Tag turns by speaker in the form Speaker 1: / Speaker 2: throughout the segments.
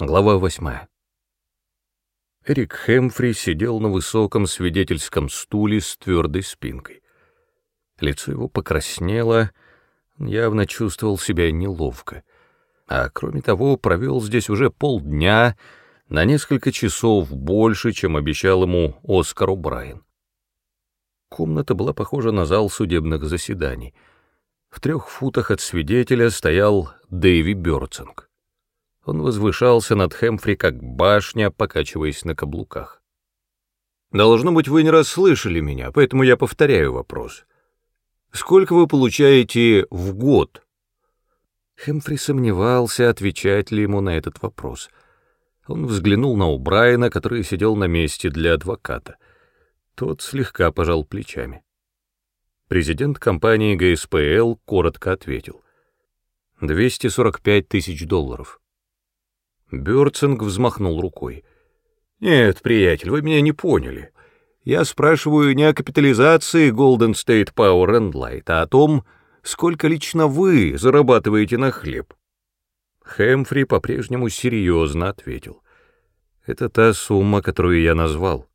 Speaker 1: Глава восьмая. Эрик Хэмфри сидел на высоком свидетельском стуле с твердой спинкой. Лицо его покраснело, явно чувствовал себя неловко. А кроме того, провел здесь уже полдня, на несколько часов больше, чем обещал ему Оскар Брайан. Комната была похожа на зал судебных заседаний. В трех футах от свидетеля стоял Дэйви Бёрцинг. Он возвышался над Хэмфри как башня, покачиваясь на каблуках. «Должно быть, вы не расслышали меня, поэтому я повторяю вопрос. Сколько вы получаете в год?» Хэмфри сомневался, отвечать ли ему на этот вопрос. Он взглянул на Убрайена, который сидел на месте для адвоката. Тот слегка пожал плечами. Президент компании ГСПЛ коротко ответил. «245 тысяч долларов». Бёрцинг взмахнул рукой. «Нет, приятель, вы меня не поняли. Я спрашиваю не о капитализации Golden State Power and Light, а о том, сколько лично вы зарабатываете на хлеб». Хэмфри по-прежнему серьезно ответил. «Это та сумма, которую я назвал».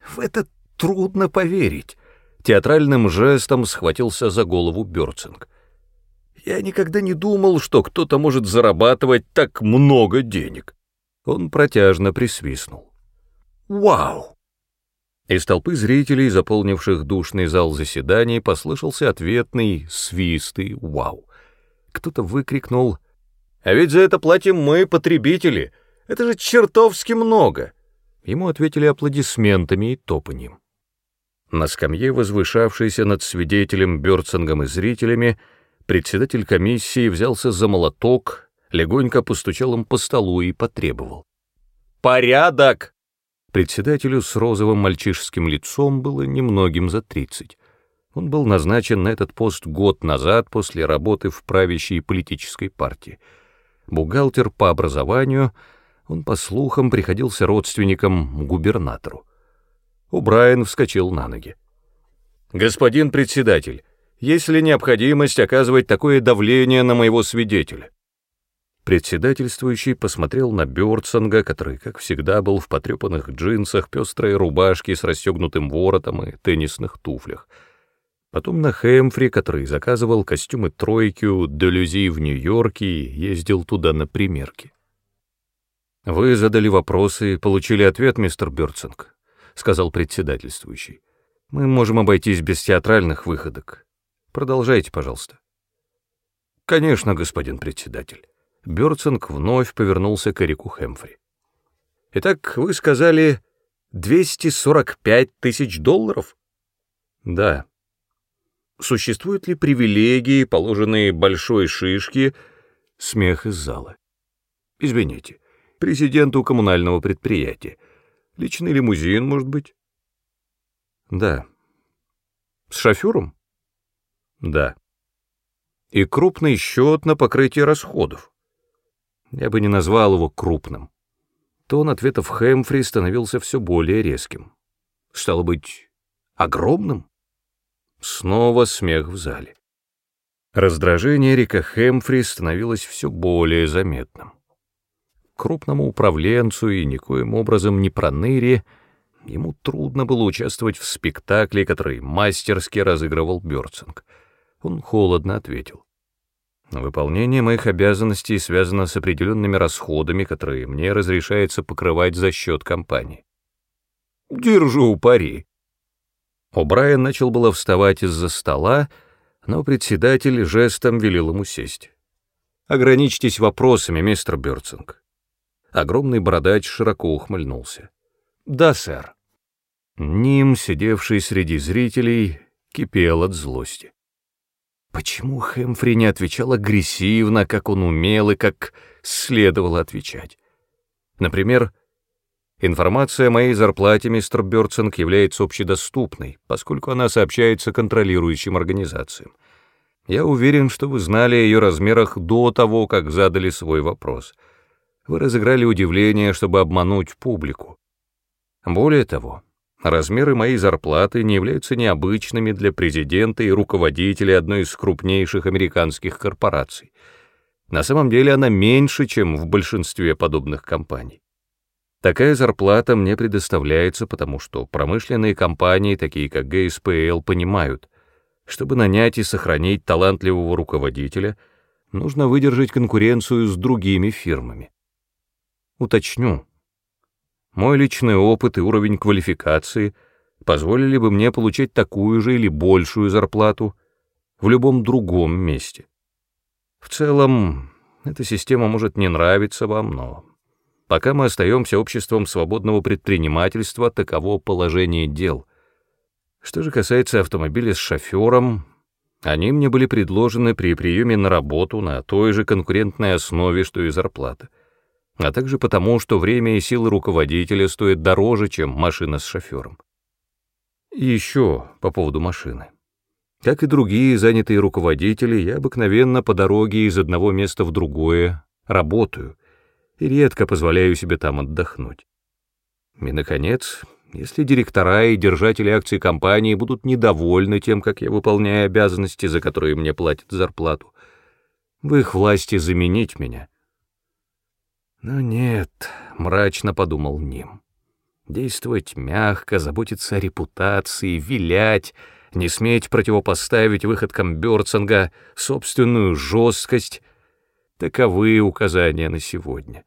Speaker 1: «В это трудно поверить», — театральным жестом схватился за голову Бёрцинг. Я никогда не думал, что кто-то может зарабатывать так много денег. Он протяжно присвистнул. Вау! Из толпы зрителей, заполнивших душный зал заседаний, послышался ответный свистый «Вау!». Кто-то выкрикнул «А ведь за это платим мы, потребители! Это же чертовски много!» Ему ответили аплодисментами и топаньем. На скамье, возвышавшейся над свидетелем, Бёрцингом и зрителями, Председатель комиссии взялся за молоток, легонько постучал им по столу и потребовал. «Порядок!» Председателю с розовым мальчишеским лицом было немногим за тридцать. Он был назначен на этот пост год назад после работы в правящей политической партии. Бухгалтер по образованию, он, по слухам, приходился родственником губернатору. Убрайен вскочил на ноги. «Господин председатель, есть ли необходимость оказывать такое давление на моего свидетеля? Председательствующий посмотрел на Бёрдсонга, который, как всегда, был в потрепанных джинсах, пестрой рубашке с расстегнутым воротом и теннисных туфлях. Потом на Хэмфри, который заказывал костюмы тройки у Делюзи в Нью-Йорке и ездил туда на примерки. «Вы задали вопросы и получили ответ, мистер Бёрдсонг», — сказал председательствующий. «Мы можем обойтись без театральных выходок. Продолжайте, пожалуйста. Конечно, господин председатель. Бёрцинг вновь повернулся к Эрику Хэмфри. Итак, вы сказали 245 тысяч долларов? Да. Существуют ли привилегии, положенные большой шишке? Смех из зала. Извините, президенту коммунального предприятия. Личный лимузин, может быть? Да. С шофером? Да. И крупный счет на покрытие расходов. Я бы не назвал его крупным. Тон ответов Хэмфри становился все более резким. Стало быть, огромным? Снова смех в зале. Раздражение Рика Хэмфри становилось все более заметным. Крупному управленцу и никоим образом не проныре ему трудно было участвовать в спектакле, который мастерски разыгрывал Бёрцинг — он холодно ответил. Выполнение моих обязанностей связано с определенными расходами, которые мне разрешается покрывать за счет компании. Держу пари. О'Брайен начал было вставать из-за стола, но председатель жестом велел ему сесть. «Ограничьтесь вопросами, мистер Бёрцинг». Огромный бородач широко ухмыльнулся. «Да, сэр». Ним, сидевший среди зрителей, кипел от злости. Почему Хэмфри не отвечал агрессивно, как он умел и как следовало отвечать? Например, информация о моей зарплате, мистер Бёрцинг, является общедоступной, поскольку она сообщается контролирующим организациям. Я уверен, что вы знали о ее размерах до того, как задали свой вопрос. Вы разыграли удивление, чтобы обмануть публику. Более того, Размеры моей зарплаты не являются необычными для президента и руководителя одной из крупнейших американских корпораций. На самом деле она меньше, чем в большинстве подобных компаний. Такая зарплата мне предоставляется, потому что промышленные компании, такие как ГСПЛ, понимают, чтобы нанять и сохранить талантливого руководителя, нужно выдержать конкуренцию с другими фирмами. Уточню. Мой личный опыт и уровень квалификации позволили бы мне получить такую же или большую зарплату в любом другом месте. В целом, эта система может не нравиться вам, но пока мы остаемся обществом свободного предпринимательства, таково положение дел. Что же касается автомобиля с шофером, они мне были предложены при приеме на работу на той же конкурентной основе, что и зарплата, а также потому, что время и силы руководителя стоят дороже, чем машина с шофером. Еще по поводу машины. Как и другие занятые руководители, я обыкновенно по дороге из одного места в другое работаю и редко позволяю себе там отдохнуть. И, наконец, если директора и держатели акций компании будут недовольны тем, как я выполняю обязанности, за которые мне платят зарплату, в их власти заменить меня. Но нет, мрачно подумал Ним. Действовать мягко, заботиться о репутации, вилять — не сметь противопоставить выходкам Бёрцинга собственную жесткость, таковы указания на сегодня.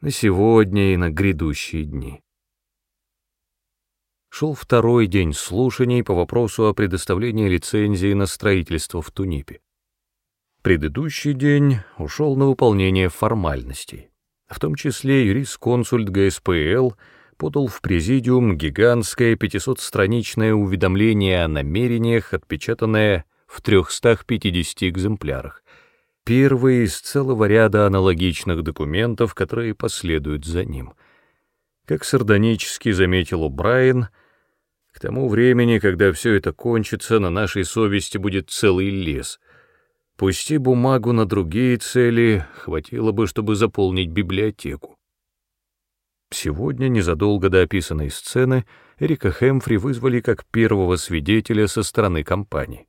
Speaker 1: На сегодня и на грядущие дни. Шел второй день слушаний по вопросу о предоставлении лицензии на строительство в Тунипе. Предыдущий день ушел на выполнение формальностей, в том числе юрист-консульт ГСПЛ — подал в президиум гигантское 500-страничное уведомление о намерениях, отпечатанное в 350 экземплярах, первый из целого ряда аналогичных документов, которые последуют за ним. Как сардонически заметил О'Брайен, к тому времени, когда все это кончится, на нашей совести будет целый лес. Пусти бумагу на другие цели, хватило бы, чтобы заполнить библиотеку. Сегодня, незадолго до описанной сцены, Эрика Хэмфри вызвали как первого свидетеля со стороны компании.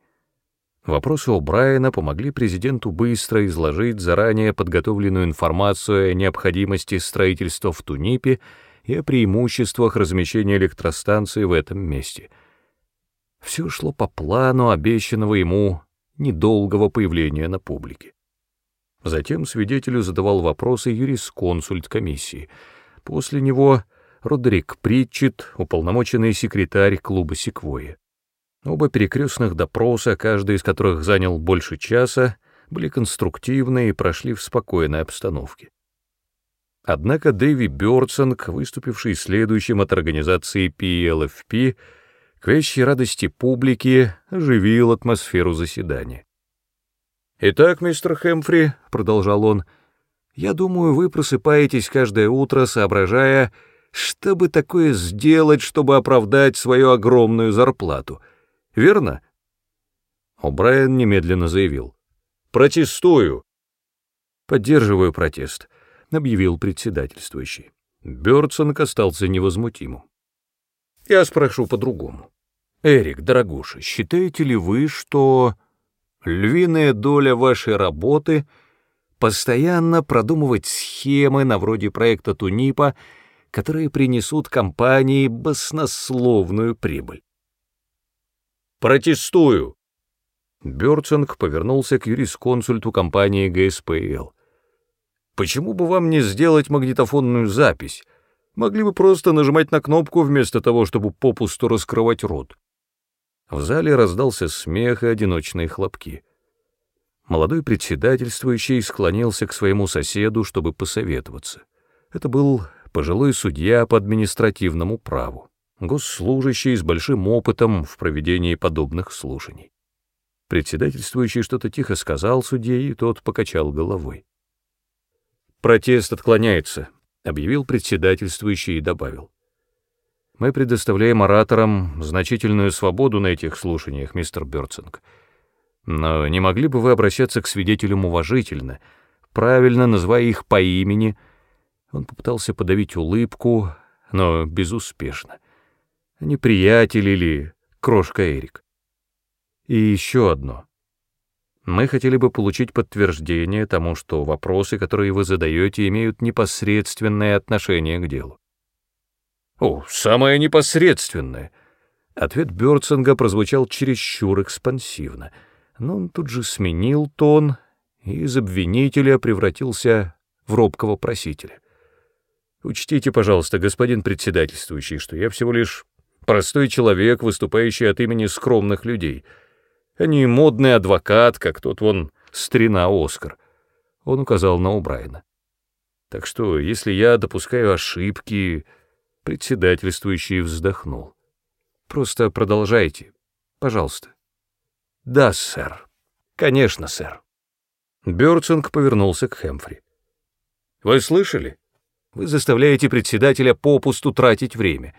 Speaker 1: Вопросы О'Брайена помогли президенту быстро изложить заранее подготовленную информацию о необходимости строительства в Тунипе и о преимуществах размещения электростанции в этом месте. Все шло по плану обещанного ему недолгого появления на публике. Затем свидетелю задавал вопросы юрисконсульт комиссии — После него Родрик Притчет, уполномоченный секретарь клуба «Секвойя». Оба перекрестных допроса, каждый из которых занял больше часа, были конструктивны и прошли в спокойной обстановке. Однако Дэви Бёрдсонг, выступивший следующим от организации PLFP, к вещей радости публики оживил атмосферу заседания. «Итак, мистер Хэмфри», — продолжал он, — я думаю, вы просыпаетесь каждое утро, соображая, что бы такое сделать, чтобы оправдать свою огромную зарплату. Верно? О'Брайен немедленно заявил. «Протестую!» «Поддерживаю протест», — объявил председательствующий. Бёрдсонг остался невозмутимым. «Я спрошу по-другому. Эрик, дорогуша, считаете ли вы, что львиная доля вашей работы — постоянно продумывать схемы на вроде проекта Тунипа, которые принесут компании баснословную прибыль. «Протестую!» Бёрцинг повернулся к юрисконсульту компании ГСПЛ. «Почему бы вам не сделать магнитофонную запись? Могли бы просто нажимать на кнопку вместо того, чтобы попусту раскрывать рот». В зале раздался смех и одиночные хлопки. Молодой председательствующий склонился к своему соседу, чтобы посоветоваться. Это был пожилой судья по административному праву, госслужащий с большим опытом в проведении подобных слушаний. Председательствующий что-то тихо сказал судье, и тот покачал головой. «Протест отклоняется», — объявил председательствующий и добавил. «Мы предоставляем ораторам значительную свободу на этих слушаниях, мистер Бёрцинг. Но не могли бы вы обращаться к свидетелям уважительно, правильно называя их по имени? Он попытался подавить улыбку, но безуспешно. Не приятель или крошка Эрик. И еще одно. Мы хотели бы получить подтверждение тому, что вопросы, которые вы задаете, имеют непосредственное отношение к делу. О, самое непосредственное. Ответ Бёрцинга прозвучал чересчур экспансивно, но он тут же сменил тон и из обвинителя превратился в робкого просителя. Учтите, пожалуйста, господин председательствующий, что я всего лишь простой человек, выступающий от имени скромных людей — а не модный адвокат, как тот вон старина Оскар. Он указал на Убрайна. Так что, если я допускаю ошибки, председательствующий вздохнул. Просто продолжайте, пожалуйста. Да, сэр. Конечно, сэр. Бёрцинг повернулся к Хэмфри. Вы слышали? Вы заставляете председателя попусту тратить время.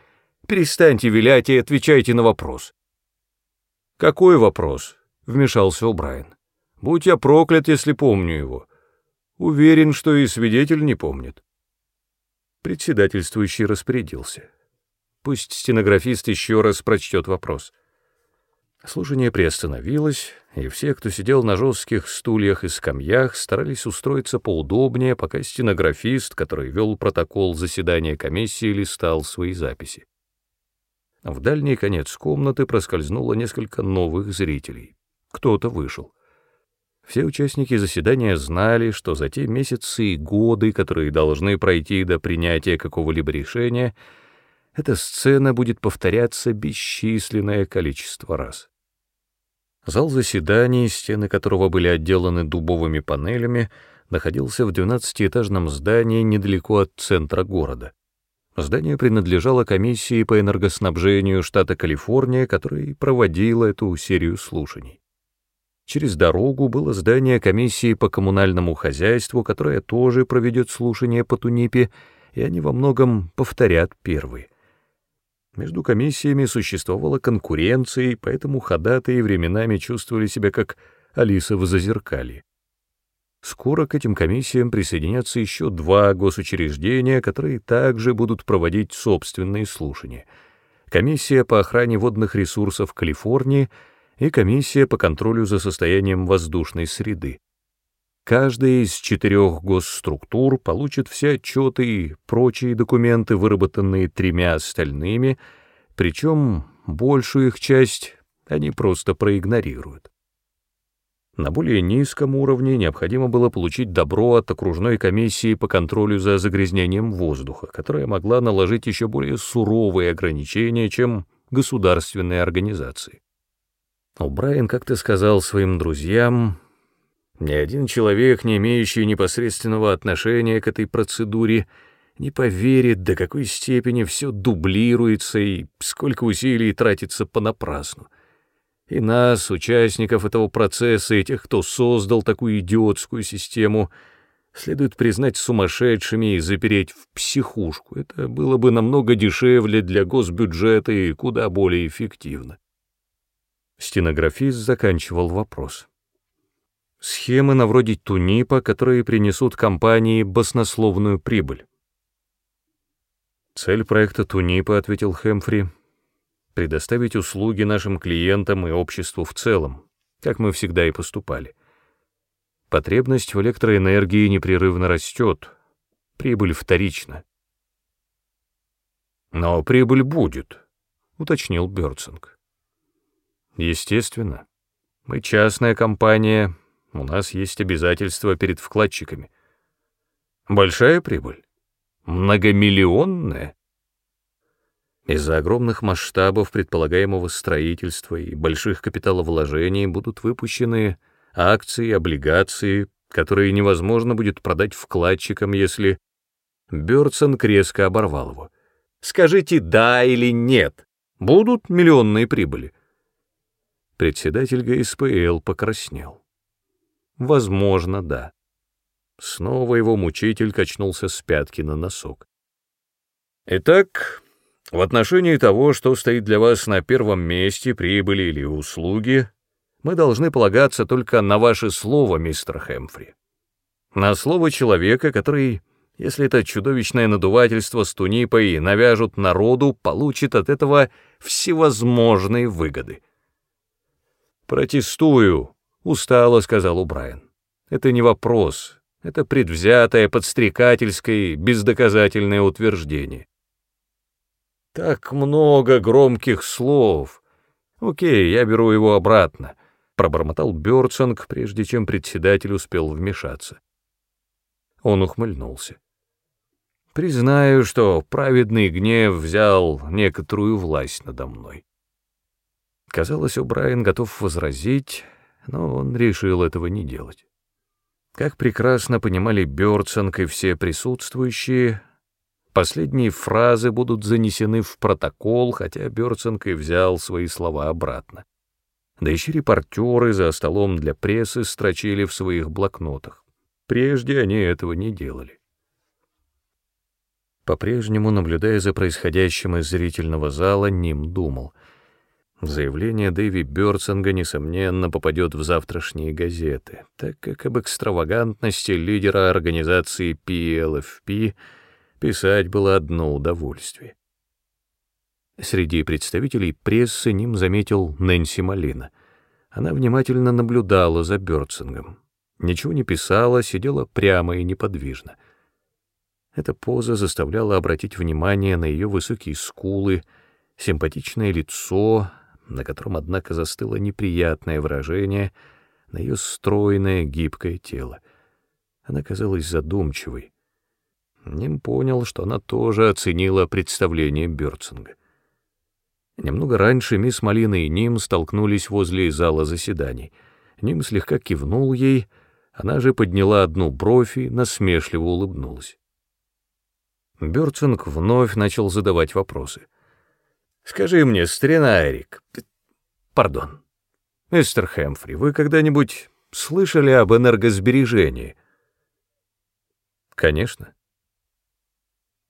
Speaker 1: Перестаньте вилять и отвечайте на вопрос. «Какой вопрос?» — вмешался Убрайен. «Будь я проклят, если помню его. Уверен, что и свидетель не помнит». Председательствующий распорядился. Пусть стенографист еще раз прочтет вопрос. Служение приостановилось, и все, кто сидел на жестких стульях и скамьях, старались устроиться поудобнее, пока стенографист, который вел протокол заседания комиссии, листал свои записи. В дальний конец комнаты проскользнуло несколько новых зрителей. Кто-то вышел. Все участники заседания знали, что за те месяцы и годы, которые должны пройти до принятия какого-либо решения, эта сцена будет повторяться бесчисленное количество раз. Зал заседаний, стены которого были отделаны дубовыми панелями, находился в двенадцатиэтажном здании недалеко от центра города. Здание принадлежало комиссии по энергоснабжению штата Калифорния, которая проводила эту серию слушаний. Через дорогу было здание комиссии по коммунальному хозяйству, которое тоже проведет слушания по Тунипе, и они во многом повторят первые. Между комиссиями существовала конкуренция, и поэтому ходатые временами чувствовали себя как Алиса в зазеркалье. Скоро к этим комиссиям присоединятся еще два госучреждения, которые также будут проводить собственные слушания. Комиссия по охране водных ресурсов Калифорнии и комиссия по контролю за состоянием воздушной среды. Каждая из четырех госструктур получит все отчеты и прочие документы, выработанные тремя остальными, причем большую их часть они просто проигнорируют. На более низком уровне необходимо было получить добро от окружной комиссии по контролю за загрязнением воздуха, которая могла наложить еще более суровые ограничения, чем государственные организации. О'Брайен как-то сказал своим друзьям, «Ни один человек, не имеющий непосредственного отношения к этой процедуре, не поверит, до какой степени все дублируется и сколько усилий тратится понапрасну и нас, участников этого процесса, и тех, кто создал такую идиотскую систему, следует признать сумасшедшими и запереть в психушку. Это было бы намного дешевле для госбюджета и куда более эффективно. Стенографист заканчивал вопрос. Схемы на вроде Тунипа, которые принесут компании баснословную прибыль. Цель проекта Тунипа, ответил Хэмфри, — предоставить услуги нашим клиентам и обществу в целом, как мы всегда и поступали. Потребность в электроэнергии непрерывно растет, прибыль вторична. «Но прибыль будет», — уточнил Бёрцинг. «Естественно. Мы частная компания, у нас есть обязательства перед вкладчиками. Большая прибыль? Многомиллионная?» Из-за огромных масштабов предполагаемого строительства и больших капиталовложений будут выпущены акции, облигации, которые невозможно будет продать вкладчикам, если... Бёрдсон резко оборвал его. «Скажите «да» или «нет». Будут миллионные прибыли?» Председатель ГСПЛ покраснел. «Возможно, да». Снова его мучитель качнулся с пятки на носок. «Итак, в отношении того, что стоит для вас на первом месте, прибыли или услуги, мы должны полагаться только на ваше слово, мистер Хэмфри. На слово человека, который, если это чудовищное надувательство с тунипой навяжут народу, получит от этого всевозможные выгоды. «Протестую», — Устало, сказал Убрайан. Это не вопрос, это предвзятое, подстрекательское, бездоказательное утверждение. Так много громких слов. Окей, я беру его обратно, пробормотал Бёрдсонг, прежде чем председатель успел вмешаться. Он ухмыльнулся. Признаю, что праведный гнев взял некоторую власть надо мной. Казалось, О'Брайен готов возразить, но он решил этого не делать. Как прекрасно понимали Бёрдсонг и все присутствующие, последние фразы будут занесены в протокол, хотя Бёрдсонг и взял свои слова обратно. Да еще репортеры за столом для прессы строчили в своих блокнотах. Прежде они этого не делали. По-прежнему, наблюдая за происходящим из зрительного зала, Ним думал — Заявление Дэви Бёрдсонга, несомненно, попадет в завтрашние газеты, так как об экстравагантности лидера организации PLFP писать было одно удовольствие. Среди представителей прессы Ним заметил Нэнси Малина. Она внимательно наблюдала за Бёрдсонгом. Ничего не писала, сидела прямо и неподвижно. Эта поза заставляла обратить внимание на ее высокие скулы, симпатичное лицо, на котором, однако, застыло неприятное выражение на ее стройное, гибкое тело. Она казалась задумчивой. Ним понял, что она тоже оценила представление Бёрцинга. Немного раньше мисс Малина и Ним столкнулись возле зала заседаний. Ним слегка кивнул ей, она же подняла одну бровь и насмешливо улыбнулась. Бёрцинг вновь начал задавать вопросы. Скажи мне, старина Эрик, пардон, мистер Хэмфри, вы когда-нибудь слышали об энергосбережении? Конечно.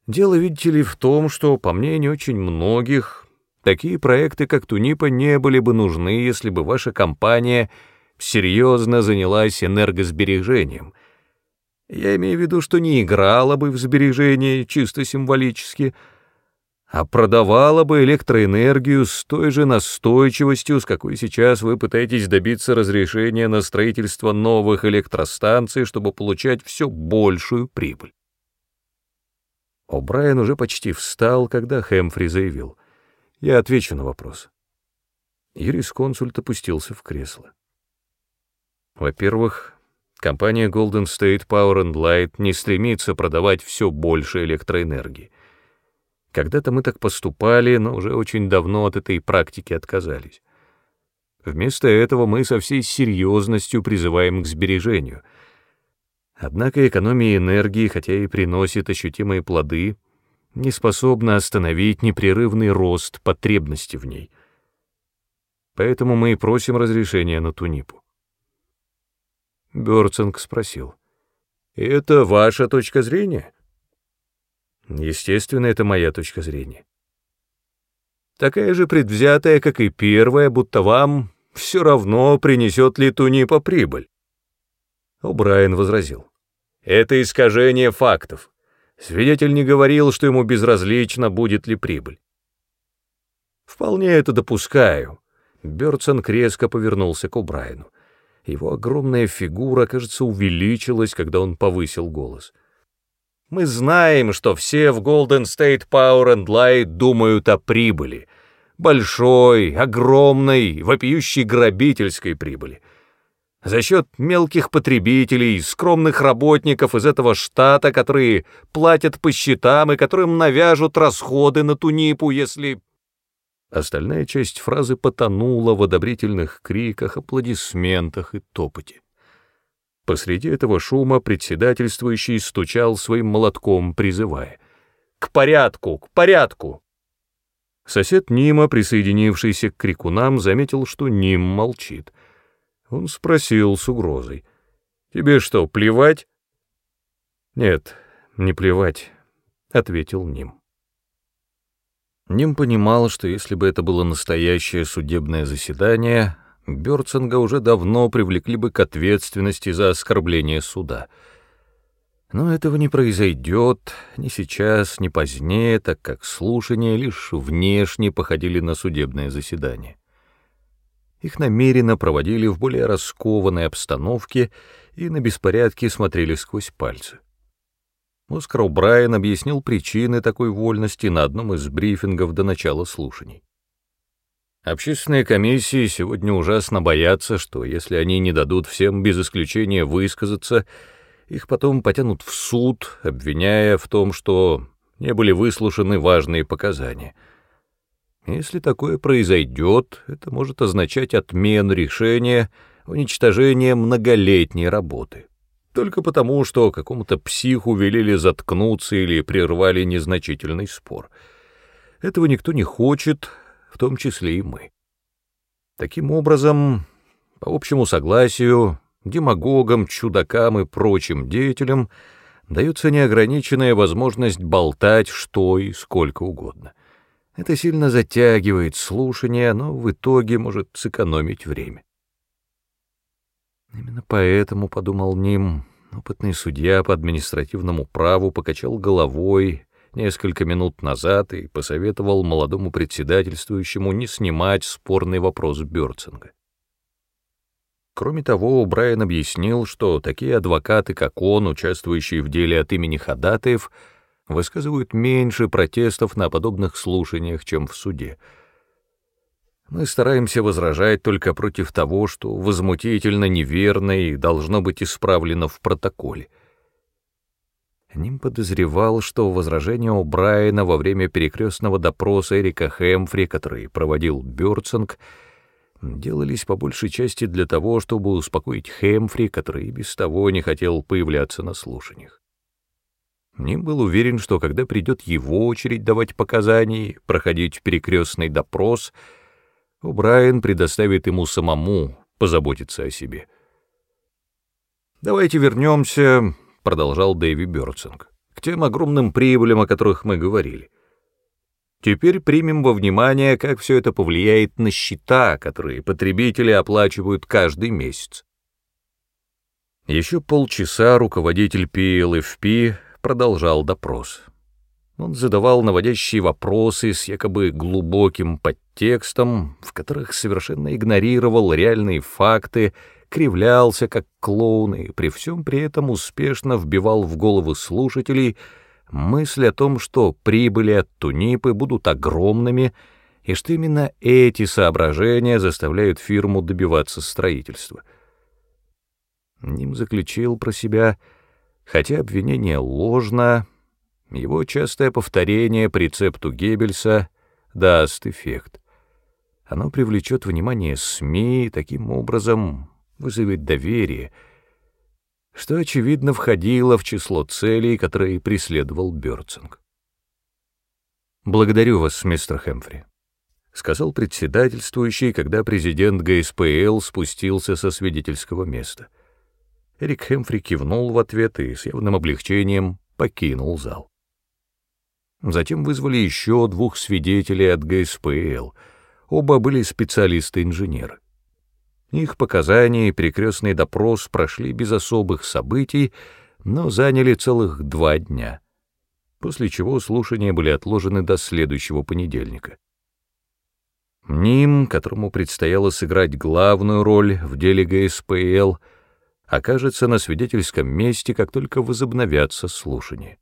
Speaker 1: Дело, видите ли, в том, что, по мнению очень многих, такие проекты, как Тунипа, не были бы нужны, если бы ваша компания серьезно занялась энергосбережением. Я имею в виду, что не играла бы в сбережение чисто символически, — а продавала бы электроэнергию с той же настойчивостью, с какой сейчас вы пытаетесь добиться разрешения на строительство новых электростанций, чтобы получать все большую прибыль. О'Брайен уже почти встал, когда Хэмфри заявил. «Я отвечу на вопрос». Юрисконсульт опустился в кресло. Во-первых, компания Golden State Power and Light не стремится продавать все больше электроэнергии. Когда-то мы так поступали, но уже очень давно от этой практики отказались. Вместо этого мы со всей серьезностью призываем к сбережению. Однако экономия энергии, хотя и приносит ощутимые плоды, не способна остановить непрерывный рост потребности в ней. Поэтому мы и просим разрешения на Тунипу. Бёрцинг спросил, «Это ваша точка зрения?» Естественно, это моя точка зрения. Такая же предвзятая, как и первая, будто вам все равно принесет ли Тунипа прибыль. О'Брайен возразил. Это искажение фактов. Свидетель не говорил, что ему безразлично, будет ли прибыль. Вполне это допускаю. Бёрдсон резко повернулся к О'Брайену. Его огромная фигура, кажется, увеличилась, когда он повысил голос — мы знаем, что все в Golden State Power and Light думают о прибыли. Большой, огромной, вопиющей грабительской прибыли. За счет мелких потребителей, скромных работников из этого штата, которые платят по счетам и которым навяжут расходы на тунипу, если... Остальная часть фразы потонула в одобрительных криках, аплодисментах и топоте. Посреди этого шума председательствующий стучал своим молотком, призывая. «К порядку! К порядку!» Сосед Нима, присоединившийся к крикунам, заметил, что Ним молчит. Он спросил с угрозой. «Тебе что, плевать?» «Нет, не плевать», — ответил Ним. Ним понимал, что если бы это было настоящее судебное заседание, Бёрцинга уже давно привлекли бы к ответственности за оскорбление суда. Но этого не произойдет ни сейчас, ни позднее, так как слушания лишь внешне походили на судебное заседание. Их намеренно проводили в более раскованной обстановке и на беспорядки смотрели сквозь пальцы. Оскар О'Брайен объяснил причины такой вольности на одном из брифингов до начала слушаний. Общественные комиссии сегодня ужасно боятся, что если они не дадут всем без исключения высказаться, их потом потянут в суд, обвиняя в том, что не были выслушаны важные показания. Если такое произойдет, это может означать отмену решения, уничтожение многолетней работы. Только потому, что какому-то психу велели заткнуться или прервали незначительный спор. Этого никто не хочет, в том числе и мы. Таким образом, по общему согласию, демагогам, чудакам и прочим деятелям дается неограниченная возможность болтать что и сколько угодно. Это сильно затягивает слушание, но в итоге может сэкономить время. Именно поэтому, — подумал Ним, — опытный судья по административному праву покачал головой, несколько минут назад и посоветовал молодому председательствующему не снимать спорный вопрос Бёрцинга. Кроме того, Брайан объяснил, что такие адвокаты, как он, участвующие в деле от имени ходатаев, высказывают меньше протестов на подобных слушаниях, чем в суде. Мы стараемся возражать только против того, что возмутительно неверно и должно быть исправлено в протоколе — Ним подозревал, что возражения у Брайана во время перекрестного допроса Эрика Хэмфри, который проводил Бёрцинг, делались по большей части для того, чтобы успокоить Хэмфри, который и без того не хотел появляться на слушаниях. Ним был уверен, что когда придет его очередь давать показания, проходить перекрестный допрос, Брайан предоставит ему самому позаботиться о себе. «Давайте вернемся продолжал Дэви Бёрдсинг, к тем огромным прибылям, о которых мы говорили. Теперь примем во внимание, как все это повлияет на счета, которые потребители оплачивают каждый месяц. Еще полчаса руководитель PLFP продолжал допрос. Он задавал наводящие вопросы с якобы глубоким подтекстом, в которых совершенно игнорировал реальные факты кривлялся, как клоун, и при всем при этом успешно вбивал в головы слушателей мысль о том, что прибыли от Тунипы будут огромными, и что именно эти соображения заставляют фирму добиваться строительства. Ним заключил про себя, хотя обвинение ложно, его частое повторение по Геббельса даст эффект. Оно привлечет внимание СМИ, таким образом вызовет доверие, что, очевидно, входило в число целей, которые преследовал Бёрцинг. «Благодарю вас, мистер Хэмфри», — сказал председательствующий, когда президент ГСПЛ спустился со свидетельского места. Эрик Хэмфри кивнул в ответ и с явным облегчением покинул зал. Затем вызвали еще двух свидетелей от ГСПЛ. Оба были специалисты-инженеры. Их показания и перекрестный допрос прошли без особых событий, но заняли целых два дня, после чего слушания были отложены до следующего понедельника. Ним, которому предстояло сыграть главную роль в деле ГСПЛ, окажется на свидетельском месте, как только возобновятся слушания.